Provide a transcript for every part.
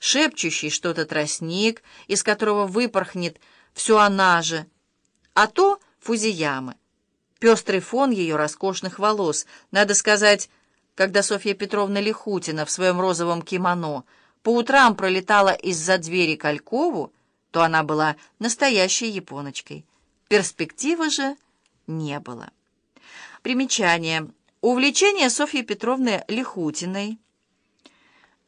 шепчущий что-то тростник, из которого выпорхнет все она же, а то Фузиямы. Пестрый фон ее роскошных волос, надо сказать, когда Софья Петровна Лихутина в своем розовом кимоно по утрам пролетала из-за двери Калькову, то она была настоящей японочкой. Перспективы же не было. Примечание. Увлечение Софьи Петровны Лихутиной.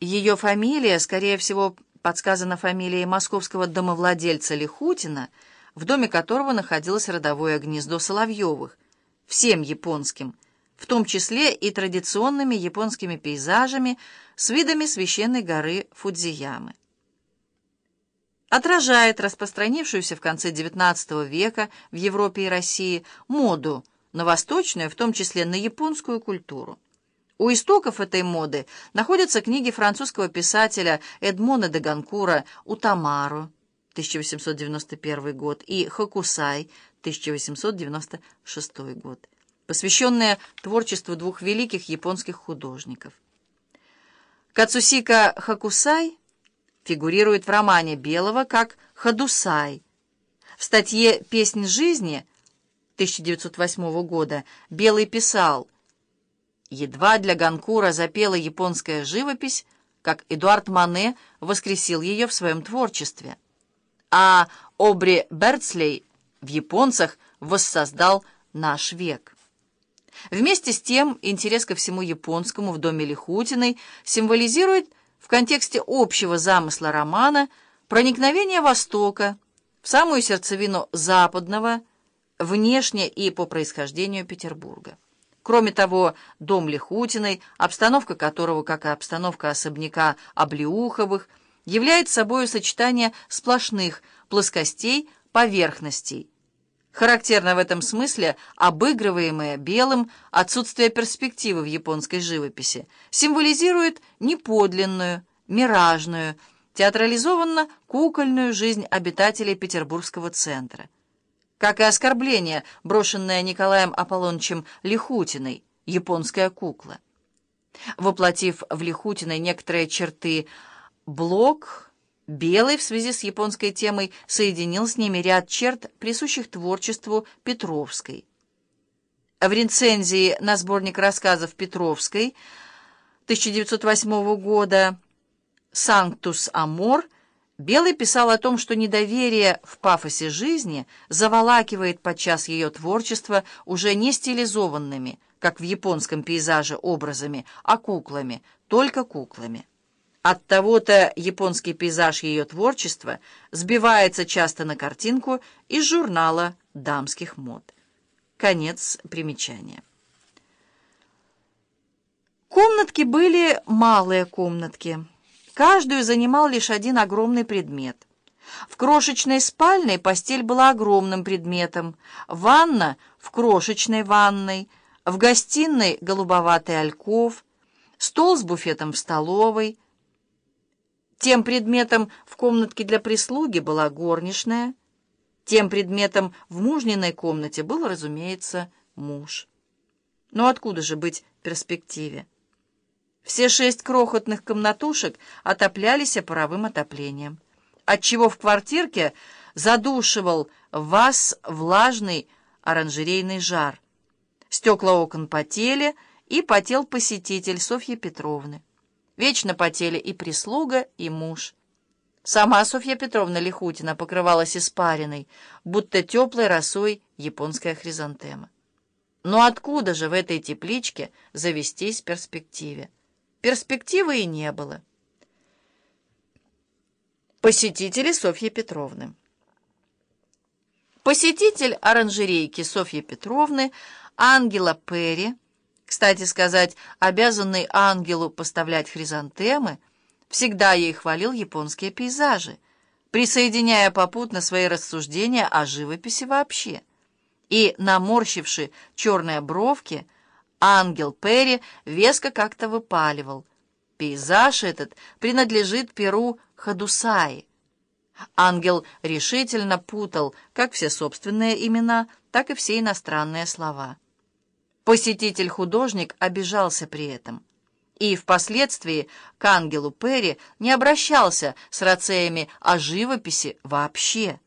Ее фамилия, скорее всего, подсказана фамилией московского домовладельца Лихутина, в доме которого находилось родовое гнездо Соловьевых, всем японским, в том числе и традиционными японскими пейзажами с видами священной горы Фудзиямы. Отражает распространившуюся в конце XIX века в Европе и России моду на восточную, в том числе на японскую культуру. У истоков этой моды находятся книги французского писателя Эдмона де Ганкура «Утамару» 1891 год и «Хокусай» 1896 год, посвященные творчеству двух великих японских художников. Кацусика Хокусай фигурирует в романе Белого как Хадусай. В статье «Песнь жизни» 1908 года Белый писал «Едва для Ганкура запела японская живопись, как Эдуард Мане воскресил ее в своем творчестве, а Обри Берцлей в японцах воссоздал наш век». Вместе с тем интерес ко всему японскому в доме Лихутиной символизирует в контексте общего замысла романа проникновение Востока в самую сердцевину западного, внешне и по происхождению Петербурга. Кроме того, дом Лихутиной, обстановка которого, как и обстановка особняка Облеуховых, является собой сочетание сплошных плоскостей, поверхностей. Характерно в этом смысле обыгрываемое белым отсутствие перспективы в японской живописи, символизирует неподлинную, миражную, театрализованно-кукольную жизнь обитателей Петербургского центра как и оскорбление, брошенное Николаем Аполлонычем Лихутиной, японская кукла. Воплотив в Лихутиной некоторые черты Блок, Белый в связи с японской темой соединил с ними ряд черт, присущих творчеству Петровской. В рецензии на сборник рассказов Петровской 1908 года «Санктус Амор» Белый писал о том, что недоверие в пафосе жизни заволакивает подчас ее творчество уже не стилизованными, как в японском пейзаже, образами, а куклами, только куклами. От того-то японский пейзаж ее творчества сбивается часто на картинку из журнала дамских мод. Конец примечания. Комнатки были малые комнатки. Каждую занимал лишь один огромный предмет. В крошечной спальной постель была огромным предметом, ванна в крошечной ванной, в гостиной голубоватый альков, стол с буфетом в столовой. Тем предметом в комнатке для прислуги была горничная, тем предметом в мужниной комнате был, разумеется, муж. Но откуда же быть перспективе? Все шесть крохотных комнатушек отоплялись паровым отоплением, отчего в квартирке задушивал вас влажный оранжерейный жар. Стекла окон потели, и потел посетитель Софьи Петровны. Вечно потели и прислуга, и муж. Сама Софья Петровна Лихутина покрывалась испариной, будто теплой росой японская хризантема. Но откуда же в этой тепличке завестись перспективе? Перспективы и не было. Посетители Софьи Петровны. Посетитель оранжерейки Софьи Петровны, Ангела Перри, кстати сказать, обязанный ангелу поставлять хризантемы, всегда ей хвалил японские пейзажи, присоединяя попутно свои рассуждения о живописи вообще. И, наморщивши черные бровки, Ангел Перри веско как-то выпаливал. Пейзаж этот принадлежит Перу Хадусаи. Ангел решительно путал как все собственные имена, так и все иностранные слова. Посетитель-художник обижался при этом. и впоследствии к ангелу Перри не обращался с рацеями о живописи вообще.